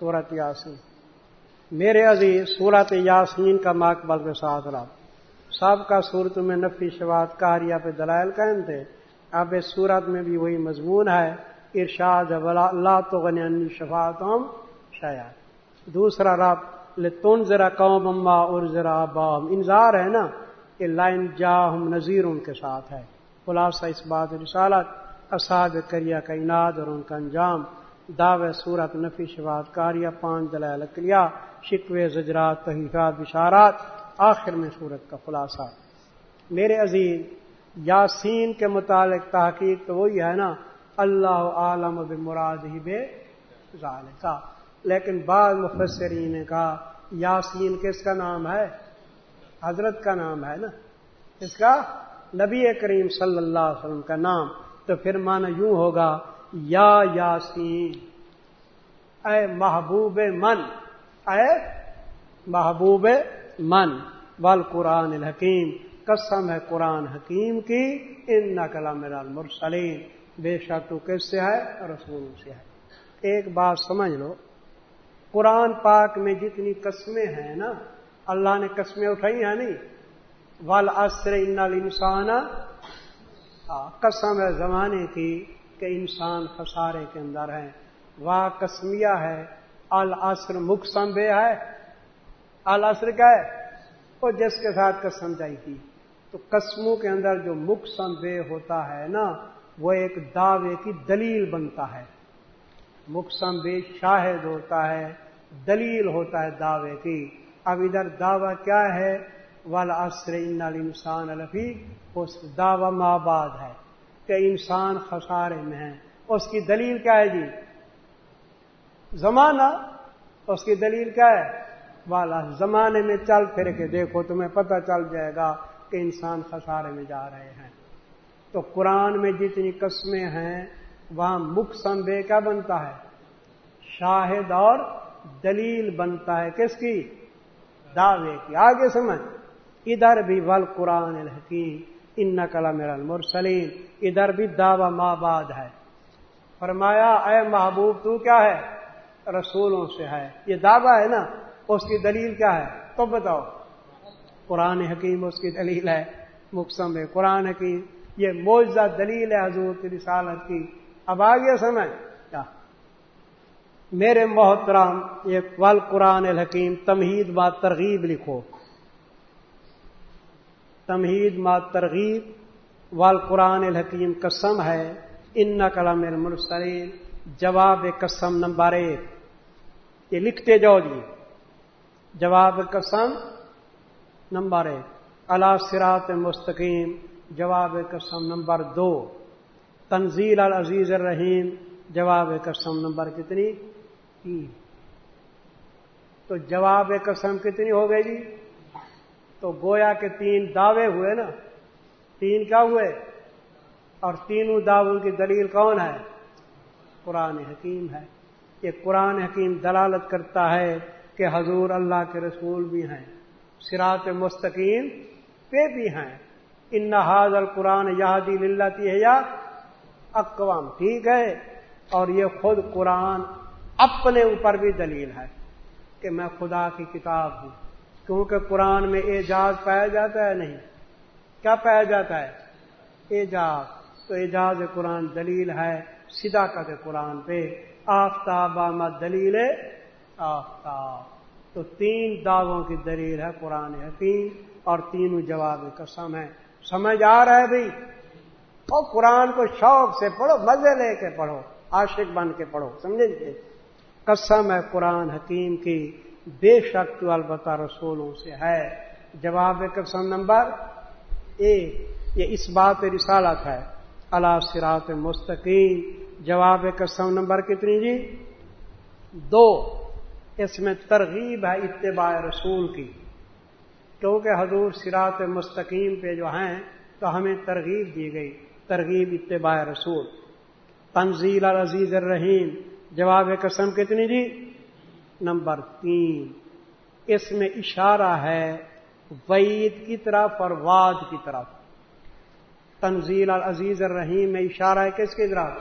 صورت یاسین۔ میرے عزیز صورت یاسین کا مقبل کے ساتھ رہا سب کا صورت میں نفی شوات کاریا پہ دلائل قائم تھے۔ اب اس صورت میں بھی وہی مضمون ہے۔ ارشاد اللہ تو غنی شفات شاید دوسرا رب لتون ذرا قوم اما اور ذرا بام انظار ہے نا کہ لائن جا ہم نذیر ان کے ساتھ ہے۔ خلاصہ اس بات رسالت اساد کریا کا اناد اور ان کا انجام۔ دعو صورت نفی شواد کاریہ، پانچ دلائل کلیا شکوے، زجرات تحیفات بشارات، آخر میں صورت کا خلاصہ۔ میرے عزیز، یاسین کے متعلق تحقیق تو وہی ہے نا، اللہ عالم مراد ہی بے کا لیکن بعض مفسرین نے کہا، یاسین کس کا نام ہے؟ حضرت کا نام ہے نا۔ اس کا نبی کریم صلی اللہ علیہ وسلم کا نام۔ تو پھر مانا یوں ہوگا یا یاسین، اے محبوب من، اے محبوب من وال قرآن الحکیم، قسم ہے قرآن حکیم کی ان نقل میرا مرسلیم بے شک تو کس سے ہے؟ رسول سے ہے۔ ایک بات سمجھ لو، قرآن پاک میں جتنی قسمیں ہیں نا، اللہ نے قسمیں اٹھائی ہیں نہیں؟ ول عصر ان انسان قسم ہے زمانے کی کہ انسان خسارے کے اندر ہے واہ، قسمیہ ہے۔ العصر مقسم بے ہے۔ العصر کیا ہے؟ وہ جس کے ساتھ قسم جائی تھی۔ تو قسموں کے اندر جو مقسم بے ہوتا ہے نا، وہ ایک دعوے کی دلیل بنتا ہے۔ مقسم بے شاہد ہوتا ہے، دلیل ہوتا ہے دعوے کی۔ اب ادھر دعویٰ کیا ہے؟ والر ان انسان الفی اس دعوی ماباد ہے۔ کہ انسان خسارے میں ہے۔ اس کی دلیل کیا ہے جی؟ زمانہ۔ اس کی دلیل کیا ہے؟ والا، زمانے میں چل پھر کے دیکھو تمہیں پتہ چل جائے گا کہ انسان خسارے میں جا رہے ہیں۔ تو قرآن میں جتنی قسمیں ہیں، وہاں مقصم بے کیا بنتا ہے؟ شاہد اور دلیل بنتا ہے۔ کس کی؟ دعوے کی۔ آگے سمجھ۔ ادھر بھی ول قرآن الحکیم۔ ان نقل میرا مرسلیم ادھر بھی دعوی ماباد ہے۔ فرمایا، اے محبوب، تو کیا ہے؟ رسولوں سے ہے۔ یہ دعویٰ ہے نا؟ اس کی دلیل کیا ہے؟ تو بتاؤ۔ قرآن حکیم اس کی دلیل ہے۔ مقصم ہے۔ قرآن حکیم، یہ موجہ دلیل ہے حضور کی رسالت کی۔ اب آگے سمجھ۔ کیا؟ میرے محترام یہ ول قرآن الحکیم، تمہید با ترغیب لکھو۔ تمہید ما ترغیب وال قرآن الحکیم قسم ہے ان نقلم المرسلین، جواب قسم نمبر ایک۔ یہ لکھتے جاؤ جی۔ جواب قسم نمبر ایک۔ اللہ سرات مستقیم، جواب قسم نمبر دو۔ تنزیل العزیز الرحیم، جواب قسم نمبر کتنی؟ تین۔ تو جواب قسم کتنی ہو گئی جی؟ تو گویا کے تین دعوے ہوئے نا۔ تین کیا ہوئے؟ اور تینوں دعووں کی دلیل کون ہے؟ قرآن حکیم ہے۔ یہ قرآن حکیم دلالت کرتا ہے کہ حضور اللہ کے رسول بھی ہیں۔ سرات مستقیم پہ بھی ہیں۔ ان ناز القرآن یادی للتی ہے یا اقوام۔ ٹھیک ہے۔ اور یہ خود قرآن اپنے اوپر بھی دلیل ہے کہ میں خدا کی کتاب ہوں۔ کیونکہ قرآن میں اعجاز پایا جاتا ہے نہیں؟ کیا پایا جاتا ہے؟ اعجاز۔ تو اعجاز قرآن دلیل ہے، صداقت قرآن پہ۔ آفتاب آمد دلیل آفتاب۔ تو تین دعووں کی دلیل ہے قرآن حکیم اور تینوں جواب قسم ہے سمجھ آ رہا ہے بھائی؟ اور قرآن کو شوق سے پڑھو، مزے لے کے پڑھو، عاشق بن کے پڑھو، سمجھے قسم ہے قرآن حکیم کی۔ بے شک تو البتہ رسولوں سے ہے۔ جواب قسم نمبر ایک یہ اس بات رسالت ہے۔ اللہ سرات مستقیم۔ جواب قسم نمبر کتنی جی؟ دو۔ اس میں ترغیب ہے اتباع رسول کی۔ کیونکہ حضور سرات مستقیم پہ جو ہیں، تو ہمیں ترغیب دی گئی۔ ترغیب اتباع رسول۔ تنزیل العزیز الرحیم۔ جواب قسم کتنی جی؟ نمبر تین۔ اس میں اشارہ ہے وعید کی طرف اور واد کی طرف۔ تنزیل العزیز الرحیم میں اشارہ ہے کس کی طرف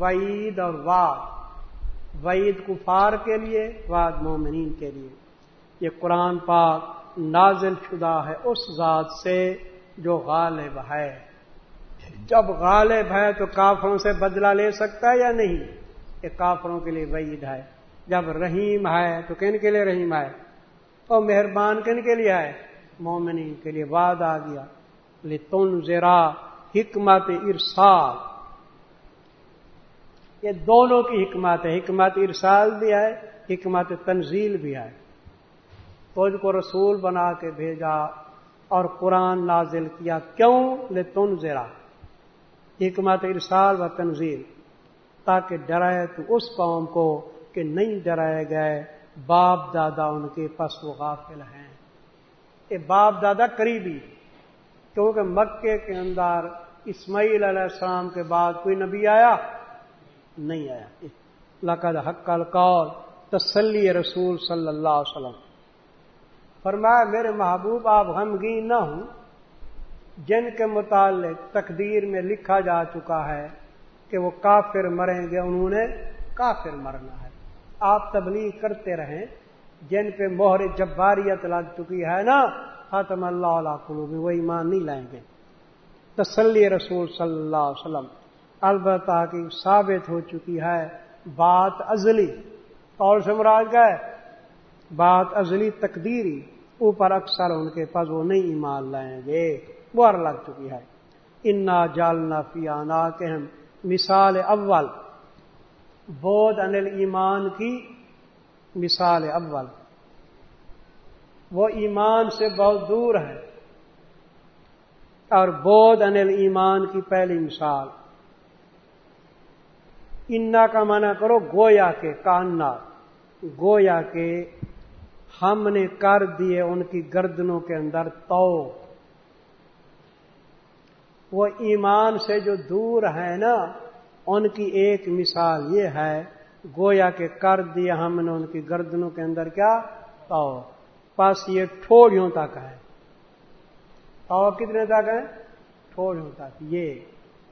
وعید اور واد وعید کفار کے لیے واد مومنین کے لیے۔ یہ قرآن پاک نازل شدہ ہے اس ذات سے جو غالب ہے۔ جب غالب ہے تو کافروں سے بدلہ لے سکتا ہے یا نہیں؟ یہ کافروں کے لیے وعید ہے۔ جب رحیم ہے تو کن کے لیے رحیم ہے؟ اور مہربان کن کے لیے ہے؟ مومنین کے لیے وعد آ گیا۔ لتن زیرا حکمت ارسال۔ یہ دونوں کی حکمت ہے۔ حکمت ارسال بھی ہے، حکمت تنزیل بھی ہے۔ فوج کو رسول بنا کے بھیجا اور قرآن نازل کیا۔ کیوں؟ لے تن زیرا حکمت ارسال و تنزیل، تاکہ ڈرائے تو اس قوم کو کہ نہیں ڈرائے گئے، باپ دادا ان کے پس و غافل ہیں۔ یہ باپ دادا قریبی، کیونکہ مکے کے اندر اسماعیل علیہ السلام کے بعد کوئی نبی آیا؟ نہیں آیا۔ لقد حق القول، تسلی رسول صلی اللہ علیہ وسلم۔ فرمایا، میرے محبوب، آپ غمگین نہ ہوں۔ جن کے متعلق تقدیر میں لکھا جا چکا ہے کہ وہ کافر مریں گے، انہوں نے کافر مرنا۔ ہے آپ تبلیغ کرتے رہیں، جن پہ مہر جباریت لگ چکی ہے نا ختم اللہ علیہ قلوب وہ ایمان نہیں لائیں گے۔ تسلی رسول صلی اللہ علیہ وسلم، البتہ کی ثابت ہو چکی ہے، بات ازلی، اور سمراج گئے بات ازلی تقدیری، اوپر اکثر ان کے پاس وہ نہیں ایمان لائیں گے بر لگ چکی ہے۔ انا جالنا فیانا کے ہم مثال اول بودھ انل ایمان کی مثال اول۔ وہ ایمان سے بہت دور ہے۔ اور بودھ انل ایمان کی پہلی مثال۔ انا کا منع کرو گویا کے کاننا۔ گویا کے ہم نے کر دیے ان کی گردنوں کے اندر تو وہ ایمان سے جو دور ہے نا ان کی ایک مثال یہ ہے، گویا کہ کر دیا ہم نے ان کی گردنوں کے اندر کیا؟ تو، پس یہ ٹھوڑیوں تک ہے۔ تو کتنے تک ہے ٹھوڑیوں تک۔ یہ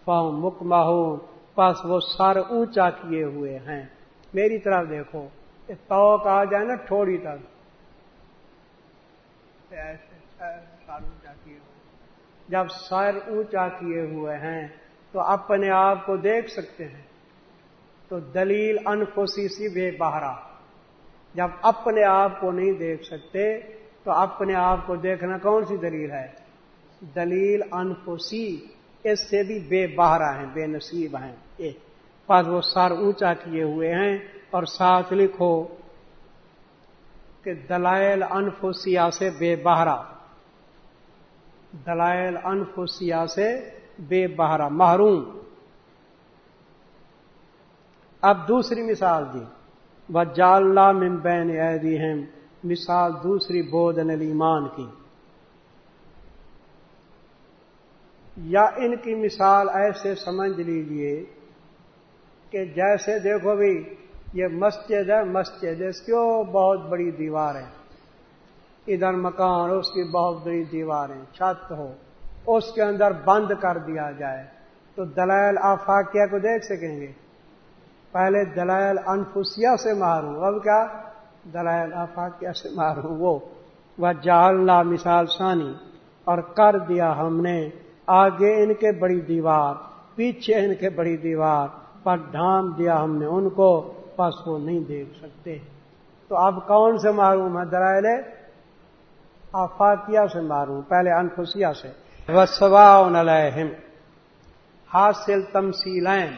فاؤں مکما ہو پس وہ سر اونچا کیے ہوئے ہیں۔ میری طرف دیکھو تو کہا جائے نا، ٹھوڑی تک۔ اونچا کیے جب سر اونچا کیے ہوئے ہیں تو اپنے آپ کو دیکھ سکتے ہیں۔ تو دلیل انفوسی سی بے بہرا۔ جب اپنے آپ کو نہیں دیکھ سکتے، تو اپنے آپ کو دیکھنا کون سی دلیل ہے؟ دلیل انفوسی اس سے بھی بے بہرا ہیں، بے نصیب ہیں۔ پس وہ سر اونچا کیے ہوئے ہیں اور ساتھ لکھو کہ دلائل انفوسیا سے بے بہرا۔ دلائل انفوسیا سے بے بہرا محروم۔ اب دوسری مثال دی۔ وہ جاللہ ممبین ایدی مثال دوسری بودھ ایمان کی۔ یا ان کی مثال ایسے سمجھ لیجیے کہ جیسے دیکھو بھی، یہ مسجد ہے، مسجد اس کی بہت بڑی دیوار ہے۔ ادھر مکان اس کی بہت بڑی دیواریں چھت ہو۔ اس کے اندر بند کر دیا جائے۔ تو دلائل آفاقیہ کو دیکھ سکیں گے۔ پہلے دلائل انفسیا سے ماروں اب کیا؟ دلائل آفاقیہ سے ماروں وہ جاللہ مثال ثانی، اور کر دیا ہم نے۔ آگے ان کے بڑی دیوار، پیچھے ان کے بڑی دیوار، پر ڈھانپ دیا ہم نے ان کو، پس وہ نہیں دیکھ سکتے۔ تو اب کون سے معروم ہے درائل آفاقیہ سے معروم پہلے انفسیا سے۔ وسوا علیہم حاصل تمسیلین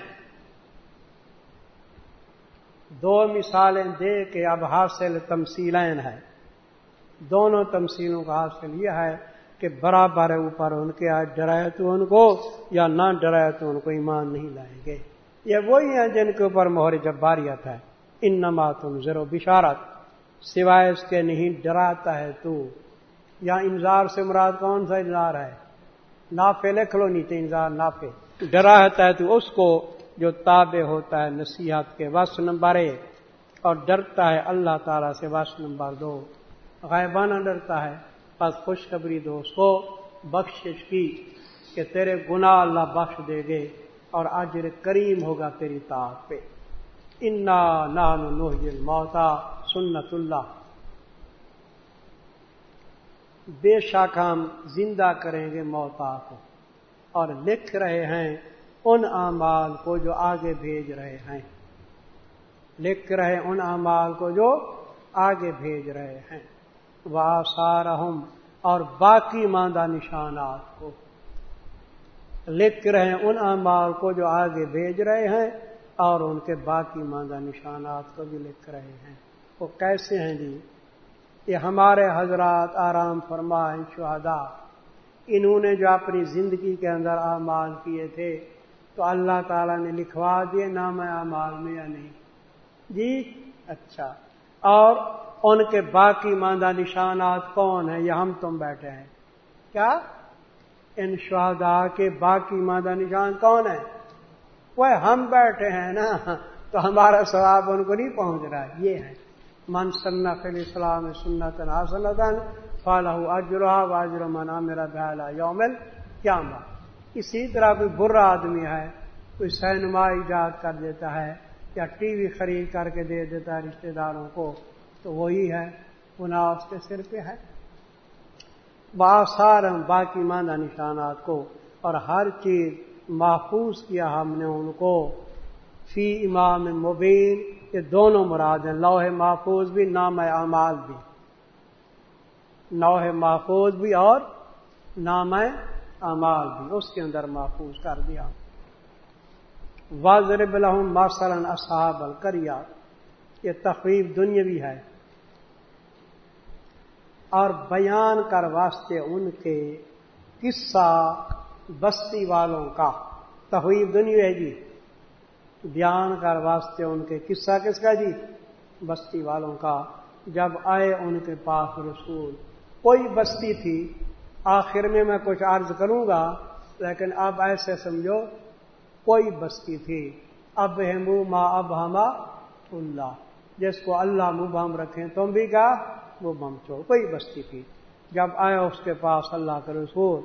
دو مثالیں دے کے اب حاصل تمسیلین ہے دونوں تمسیلوں کا حاصل یہ ہے کہ برابر ہے اوپر ان کے، آج ڈرائے تو ان کو یا نہ ڈرائے تو ان کو ایمان نہیں لائیں گے۔ یہ وہی ہیں جن کے اوپر مہر جباریت ہے۔ ان نما تم ذرو بشارت، سوائے اس کے نہیں، ڈراتا ہے تو۔ یا انظار سے مراد کون سا انظار ہے؟ نافے لکھ لو نیچے انظار نافے ڈراتا ہے تو اس کو جو تابع ہوتا ہے نصیحت کے وس نمبر ایک۔ اور ڈرتا ہے اللہ تعالی سے وس نمبر دو۔ غائبانہ ڈرتا ہے، پس خوشخبری دو اس کو۔ بخشش کی کہ تیرے گناہ اللہ بخش دے گے اور اجر کریم ہوگا تیری طاق پہ۔ انا نان موتا سنت اللہ۔ بے شک ہم زندہ کریں گے موتا کو۔ اور لکھ رہے ہیں ان اعمال کو جو آگے بھیج رہے ہیں۔ لکھ رہے ان اعمال کو جو آگے بھیج رہے ہیں۔ وہ سارہم اور باقی ماندہ نشانات کو۔ لکھ رہے ہیں ان اعمال کو جو آگے بھیج رہے ہیں اور ان کے باقی ماندہ نشانات کو بھی لکھ رہے ہیں۔ وہ کیسے ہیں جی؟ یہ ہمارے حضرات آرام فرمائیں شہدا انہوں نے جو اپنی زندگی کے اندر اعمال کیے تھے، تو اللہ تعالیٰ نے لکھوا دیے نام اعمال میں یا نہیں۔ جی اچھا۔ اور ان کے باقی ماندہ نشانات کون ہیں؟ یہ ہم تم بیٹھے ہیں۔ کیا؟ ان شہدا کے باقی ماندہ نشان کون ہیں؟ وہ ہم بیٹھے ہیں نا، تو ہمارا ثواب ان کو نہیں پہنچ رہا۔ یہ ہے من صنف الاسلام سنت حاصل فالح اجرا واجر منا میرا بہلا یومل کیا اسی طرح کوئی برا آدمی ہے، کوئی سینما ایجاد کر دیتا ہے یا ٹی وی خرید کر کے دے دیتا ہے رشتے داروں کو، تو وہی ہے پناہ اس کے سر پہ ہے۔ باسار باقی ماندہ نشانات کو۔ اور ہر چیز محفوظ کیا ہم نے ان کو۔ فی امام مبین یہ دونوں مراد ہیں۔ لوہ محفوظ بھی، نام اعمال بھی۔ لوہ محفوظ بھی اور نام اعمال بھی۔ اس کے اندر محفوظ کر دیا۔ واضر بلحم مارسلن اصحاب الکریا یہ تخریب دنیاوی ہے۔ اور بیان کر واسطے ان کے قصہ بستی والوں کا۔ تحویب دنیا ہے جی۔ بیان کر واسطے ان کے قصہ کس کا جی؟ بستی والوں کا۔ جب آئے ان کے پاس رسول، کوئی بستی تھی، آخر میں میں کچھ عرض کروں گا، لیکن اب ایسے سمجھو، کوئی بستی تھی۔ اب ہمو ما اب ہما اللہ۔ جس کو اللہ مبہم رکھیں، تم بھی کہا وہ بم چھوڑ کوئی بستی تھی۔ جب آیا اس کے پاس اللہ کا رسول،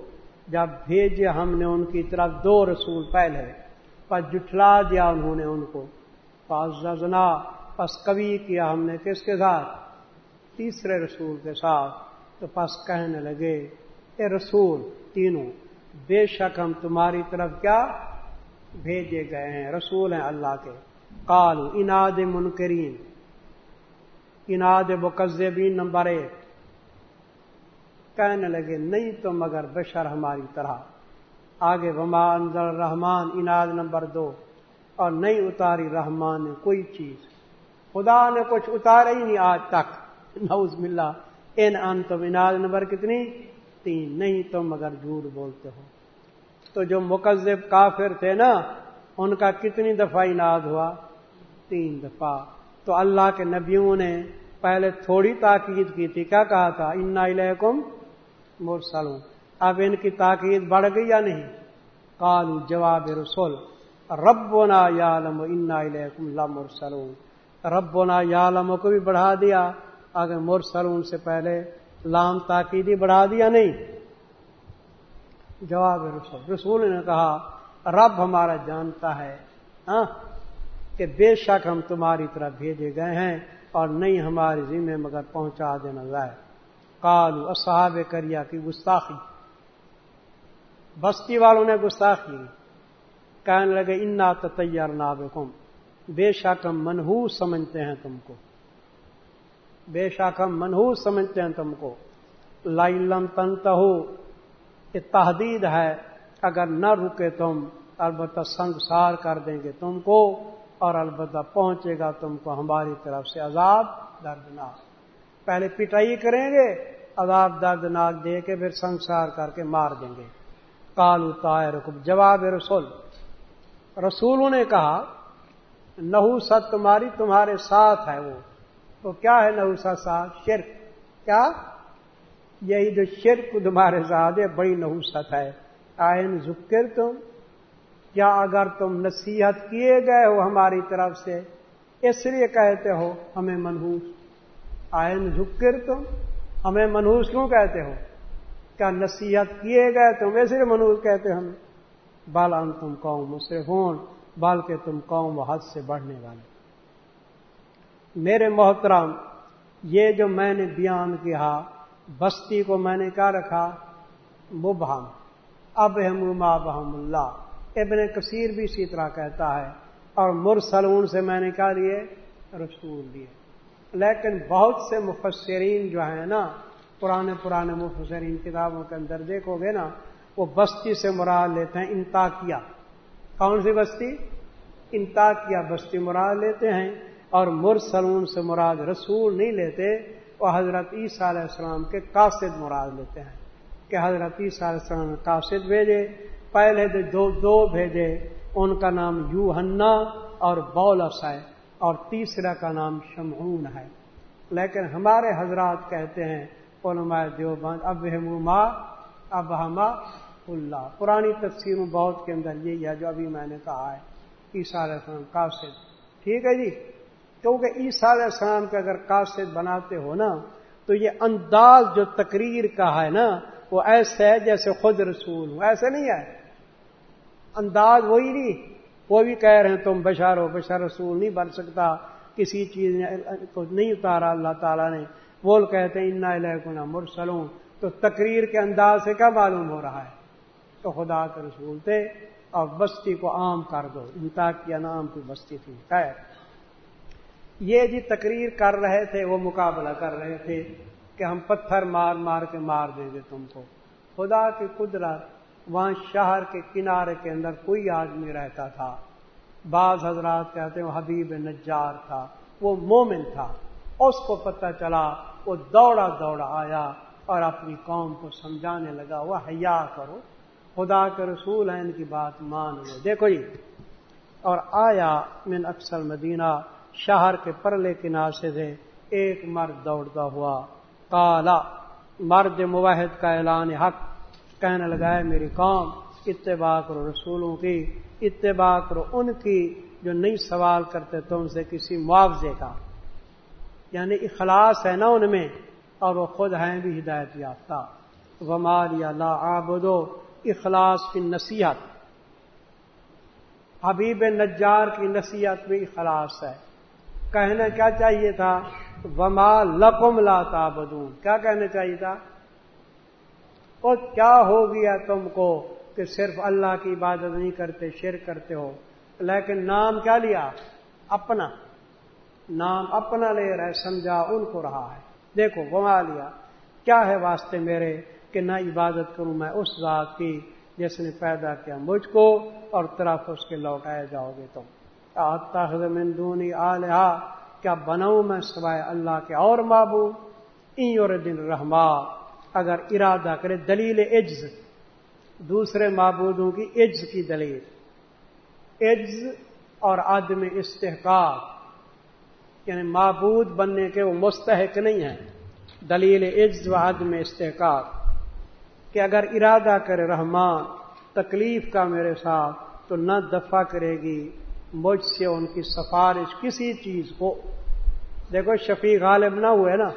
جب بھیجے ہم نے ان کی طرف دو رسول پہلے۔ پس جٹلا دیا انہوں نے ان کو۔ پاس زنا پس کبھی کیا ہم نے کس کے ساتھ؟ تیسرے رسول کے ساتھ۔ تو پس کہنے لگے، اے رسول، تینوں، بے شک ہم تمہاری طرف کیا بھیجے گئے ہیں؟ رسول ہیں اللہ کے۔ کالو اناد منکرین۔ اناد مقزبین نمبر ایک۔ کہنے لگے، نہیں تو مگر بشر ہماری طرح۔ آگے وما انزل رحمان اناد نمبر دو۔ اور نہیں اتاری رحمان نے کوئی چیز۔ خدا نے کچھ اتارا ہی نہیں آج تک۔ نوز ملا ان ان تم اناد نمبر کتنی؟ تین۔ نہیں تم مگر جھوٹ بولتے ہو۔ تو جو مقزب کافر تھے نا، ان کا کتنی دفعہ اناد ہوا؟ تین دفعہ۔ تو اللہ کے نبیوں نے پہلے تھوڑی تاکید کی تھی۔ کیا کہا تھا؟ انا الیکم مرسلوں اب ان کی تاکید بڑھ گئی یا نہیں؟ کالو جواب رسول، ربنا یالم انا الیکم لا مرسلون ربنا یالم کو بھی بڑھا دیا، اگر مرسلون سے پہلے لام تاکیدی بڑھا دیا نہیں۔ جواب رسول رسول نے کہا، رب ہمارا جانتا ہے ہاں کہ بے شک ہم تمہاری طرف بھیجے گئے ہیں اور نہیں ہماری ذمہ مگر پہنچا دینا جائے کالو اصحاب کریا کی گستاخی۔ بستی والوں نے گستاخی کہنے لگے، انا تیار نابکم بے شک ہم منحوس سمجھتے ہیں تم کو۔ بے شک ہم منحوس سمجھتے ہیں تم کو۔ لائلم تنت یہ تحدید ہے۔ اگر نہ رکے تم، البتہ سنگسار کر دیں گے تم کو اور البتہ پہنچے گا تم کو ہماری طرف سے عذاب دردناک۔ پہلے پٹائی کریں گے، عذاب دردناک دے کے پھر سنسار کر کے مار دیں گے۔ کالو طائر جواب رسول. رسولوں نے کہا، نحو ست تمہاری تمہارے ساتھ ہے وہ. تو کیا ہے نحو ست ساتھ شرک. کیا؟ یہی جو شرک تمہارے ساتھ ہے، بڑی نحوست ہے. آئین ذکر تم. کیا اگر تم نصیحت کیے گئے ہو ہماری طرف سے، اس لیے کہتے ہو، ہمیں منحوس. آئین ذکر تم. ہمیں منحوس کیوں کہتے ہو؟ کیا نصیحت کیے گئے تم ویسے منحوس کہتے ہمیں بالان تم قوم مصرف ہوں بال کے تم قوم و حد سے بڑھنے والے۔ میرے محترم، یہ جو میں نے بیان کیا، بستی کو میں نے کیا رکھا؟ مبہم۔ اب ہم بہم اللہ۔ ابن کثیر بھی اسی طرح کہتا ہے اور مرسلون سے میں نے کہا لیے؟ رسول لیے۔ لیکن بہت سے مفسرین جو ہیں نا پرانے پرانے مفسرین کتابوں کے اندر دیکھو گے نا، وہ بستی سے مراد لیتے ہیں انتاکیا کون سی بستی؟ انتاکیا بستی مراد لیتے ہیں اور مرسلون سے مراد رسول نہیں لیتے، وہ حضرت عیسیٰ علیہ السلام کے قاصد مراد لیتے ہیں۔ کہ حضرت عیسیٰ علیہ السلام قاصد بھیجے، پہلے دو دو بھیجے، ان کا نام یو ہنا اور بولس ہے، اور تیسرا کا نام شمعون ہے۔ لیکن ہمارے حضرات کہتے ہیں علماء دیوبند، اب ہما اب ہما اللہ۔ پرانی تفسیروں بہت کے اندر یہی ہے جو ابھی میں نے کہا ہے، عیسیٰ علیہ السلام، قاصد۔ ٹھیک ہے جی؟ کیونکہ عیسیٰ علیہ السلام کے اگر قاصد بناتے ہو نا، تو یہ انداز جو تقریر کا ہے نا، وہ ایسے ہے جیسے خود رسول ہوں ایسے نہیں ہے۔ انداز وہی نہیں۔ وہ بھی کہہ رہے ہیں، تم بشار ہو بشار رسول نہیں بن سکتا۔ کسی چیز کو نہیں اتارا، اللہ تعالیٰ نے۔ بول کہتے ہیں، انا النا مرسلوں تو تقریر کے انداز سے کیا معلوم ہو رہا ہے؟ تو خدا کے رسول تھے اور بستی کو عام کر دو۔ انتا کیا نام کی بستی تھی۔ خیر۔ یہ جی تقریر کر رہے تھے، وہ مقابلہ کر رہے تھے کہ ہم پتھر مار مار کے مار دیں گے تم کو۔ خدا کی قدرت، وہاں شہر کے کنارے کے اندر کوئی آدمی رہتا تھا۔ بعض حضرات کہتے ہیں حبیب نجار تھا۔ وہ مومن تھا۔ اس کو پتہ چلا، وہ دوڑا دوڑا آیا اور اپنی قوم کو سمجھانے لگا، وہ حیا کرو، خدا کے رسول ہیں، ان کی بات مان لو۔ دیکھو جی اور آیا من اکثر مدینہ، شہر کے پرلے کنارے سے ایک مرد دوڑتا ہوا کالا مرد مواحد کا اعلان حق، کہنے لگا ہے میری قوم، اتباع کرو رسولوں کی، اتباع کرو ان کی جو نہیں سوال کرتے تم سے کسی معاوضے کا۔ یعنی اخلاص ہے نا ان میں، اور وہ خود ہیں بھی ہدایت یافتہ۔ ومال یا لا آبدو اخلاص کی نصیحت۔ حبیب نجار کی نصیحت میں اخلاص ہے۔ کہنا کیا چاہیے تھا؟ وما لقم لا تابدون کیا کہنا چاہیے تھا؟ اور کیا ہو گیا تم کو کہ صرف اللہ کی عبادت نہیں کرتے شیر کرتے ہو؟ لیکن نام کیا لیا؟ اپنا۔ نام اپنا لے رہے سمجھا ان کو رہا ہے۔ دیکھو گوا لیا۔ کیا ہے واسطے میرے کہ نہ عبادت کروں میں اس ذات کی جس نے پیدا کیا مجھ کو اور طرف اس کے لوٹائے جاؤ گے تم۔ مندونی آلحا کیا بناؤں میں سوائے اللہ کے اور بابو اور دن رحما۔ اگر ارادہ کرے دلیل عجز، دوسرے معبودوں کی عجز کی دلیل۔ عجز اور عدم استحقاق۔ یعنی معبود بننے کے وہ مستحق نہیں ہیں۔ دلیل عجز و عدم استحقاق۔ کہ اگر ارادہ کرے رحمان، تکلیف کا میرے ساتھ، تو نہ دفع کرے گی، مجھ سے ان کی سفارش کسی چیز کو۔ دیکھو، شفیع غالب نہ ہوئے نا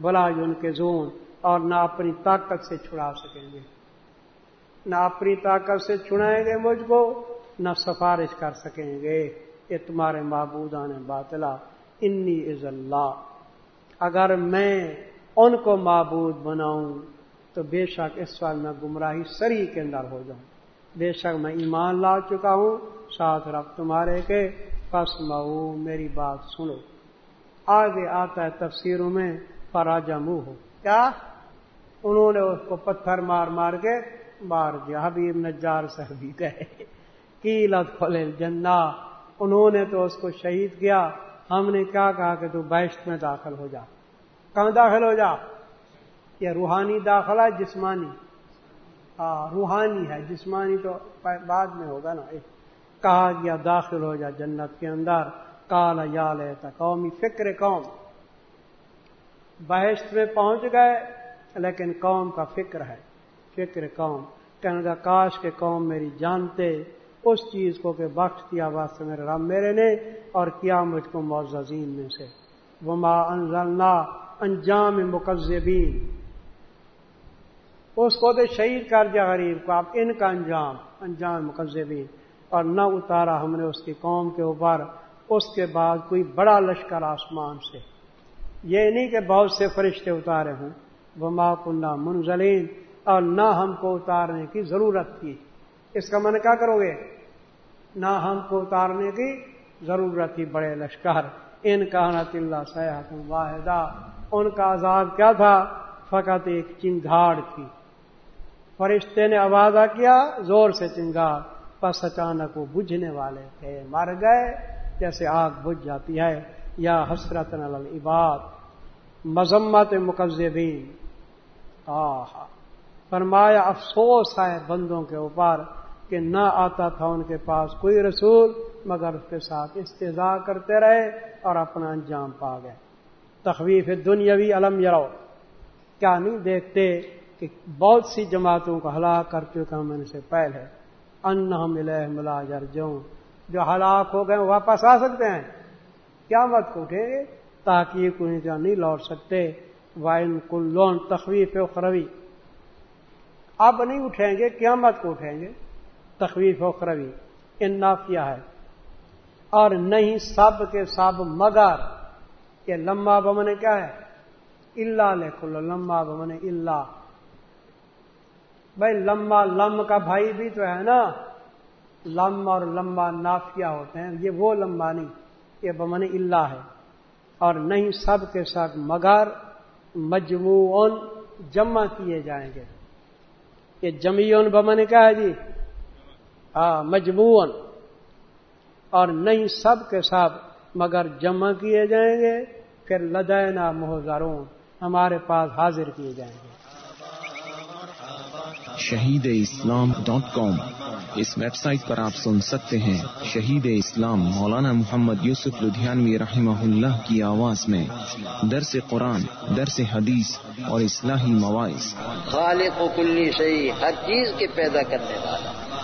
بلا ان کے زون، اور نہ اپنی طاقت سے چھڑا سکیں گے۔ نہ اپنی طاقت سے چھڑائیں گے مجھ کو، نہ سفارش کر سکیں گے۔ یہ تمہارے معبودان باطلا انی از اللہ۔ اگر میں ان کو معبود بناؤں، تو بے شک اس وقت میں گمراہی سری کے اندر ہو جاؤں۔ بے شک میں ایمان لا چکا ہوں، ساتھ رب تمہارے کے۔ پس مئو، میری بات سنو۔ آگے آتا ہے تفسیروں میں فراجا منہ ہو کیا؟ انہوں نے اس کو پتھر مار مار کے مار دیا۔ حبیب نجار سے بھی کی لت کھلے جنا انہوں نے تو اس کو شہید کیا۔ ہم نے کیا کہا کہ تو بیشت میں داخل ہو جا۔ کہاں داخل ہو جا؟ یہ روحانی داخلہ جسمانی۔ ہاں روحانی ہے، جسمانی تو بعد میں ہوگا نا۔ کہا گیا داخل ہو جا جنت کے اندر۔ کالا یا لیتا قومی، فکر قوم۔ بحث میں پہنچ گئے، لیکن قوم کا فکر ہے۔ فکر قوم۔ کہنے کا کاش کے قوم میری جانتے۔ اس چیز کو کہ بخش دیا واسطے میرے رام میرے نے اور کیا مجھ کو معززین میں سے۔ وما انزلنا انجام مقزبین اس کو تو شہید کر دیا غریب کو آپ ان کا انجام انجام مقزبین اور نہ اتارا ہم نے اس کی قوم کے اوپر، اس کے بعد کوئی بڑا لشکر آسمان سے۔ یہ نہیں کہ بہت سے فرشتے اتارے ہوں۔ وہ ماں کنہ منزلین۔ اور نہ ہم کو اتارنے کی ضرورت تھی۔ اس کا من کیا کرو گے؟ نہ ہم کو اتارنے کی ضرورت تھی بڑے لشکر۔ ان کا نت اللہ سیاحت واحدہ۔ ان کا عذاب کیا تھا؟ فقط ایک چنگاڑ تھی۔ فرشتے نے آوازہ کیا، زور سے چنگاڑ پس اچانک وہ بجھنے والے تھے۔ مر گئے، جیسے آگ بجھ جاتی ہے۔ یا حسرت العباد۔ مذمت مقزبین آہا۔ فرمایا، افسوس ہے بندوں کے اوپر۔ کہ نہ آتا تھا ان کے پاس کوئی رسول، مگر اس کے ساتھ استضاء کرتے رہے اور اپنا انجام پا گئے۔ تخویف دنیاوی علم یرو۔ کیا نہیں دیکھتے کہ بہت سی جماعتوں کو ہلاک کر چکا ہم ان سے پہلے۔ ان ملا جر جو ہلاک ہو گئے واپس آ سکتے ہیں۔ کیا مت کو اٹھیں گے تاکہ یہ کوئی نہیں لوٹ سکتے۔ وائن کلون تخویف اخروی۔ اب نہیں اٹھیں گے، قیامت کو اٹھیں گے۔ تخویف اخروی ان نافیہ ہے۔ اور نہیں سب کے سب مگر کہ لمبا بمن کیا ہے؟ اللہ لکھ لو لمبا بمن اللہ بھائی لمبا لم کا بھائی بھی تو ہے نا۔ لم اور لمبا نافیہ ہوتے ہیں، یہ وہ لمبا نہیں، یہ بمن اللہ ہے۔ اور نہیں سب کے ساتھ مگر مجموعن جمع کیے جائیں گے۔ یہ جمیون بمن کیا ہے جی؟ مجموعن اور نہیں سب کے ساتھ مگر جمع کیے جائیں گے پھر لدینا محضرون ہمارے پاس حاضر کیے جائیں گے۔ Shaheed Islam dot com. اس ویب سائٹ پر آپ سن سکتے ہیں شہید اسلام مولانا محمد یوسف لدھیانوی رحمہ اللہ کی آواز میں۔ درس قرآن درس حدیث اور اصلاحی مواعث۔ خالق و کلی صحیح ہر چیز کے پیدا کرنے والا۔